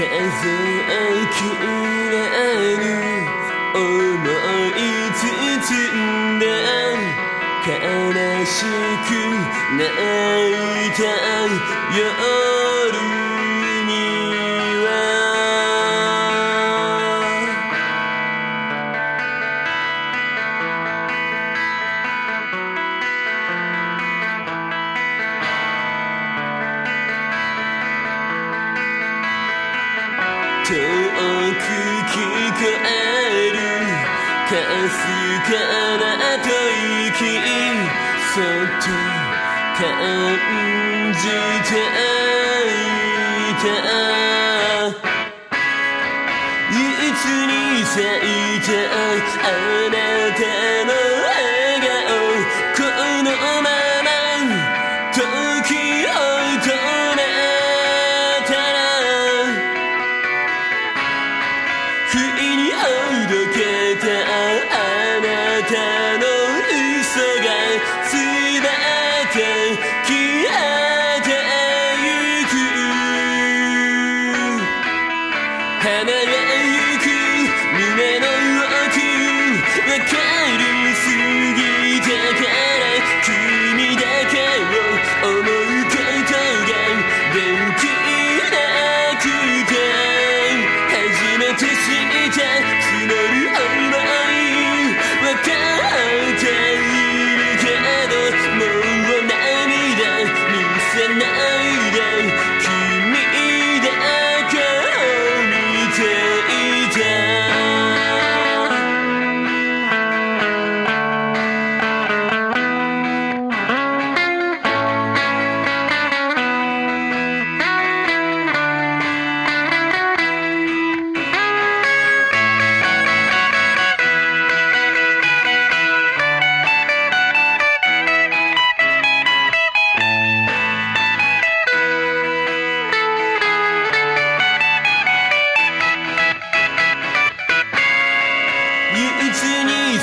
数えきれぬ思い包んで悲しく泣いたよ。遠く聞こえるかすかな吐息そっと感じていたいつに咲いたあなたのどけたあなた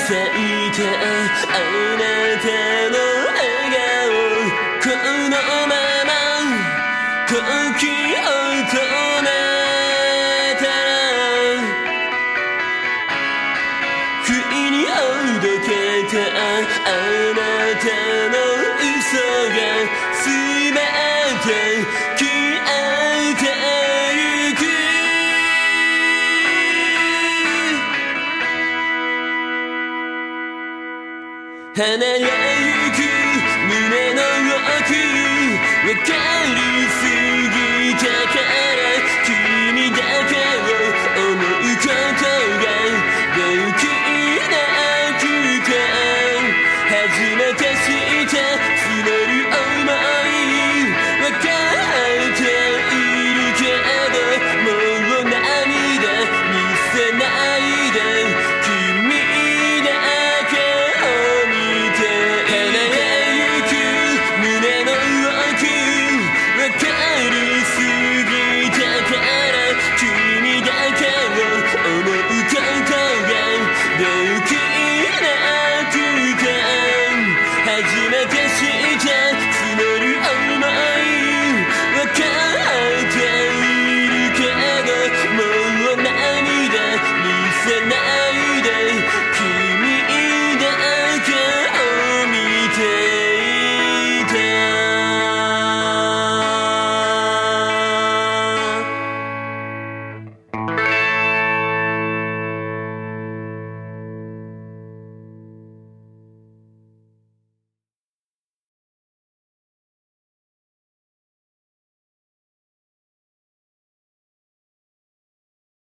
咲いたあなたの笑顔このまま時を止めたら不意にほどけたあなたの花がゆく胸の奥わかりすぎた again.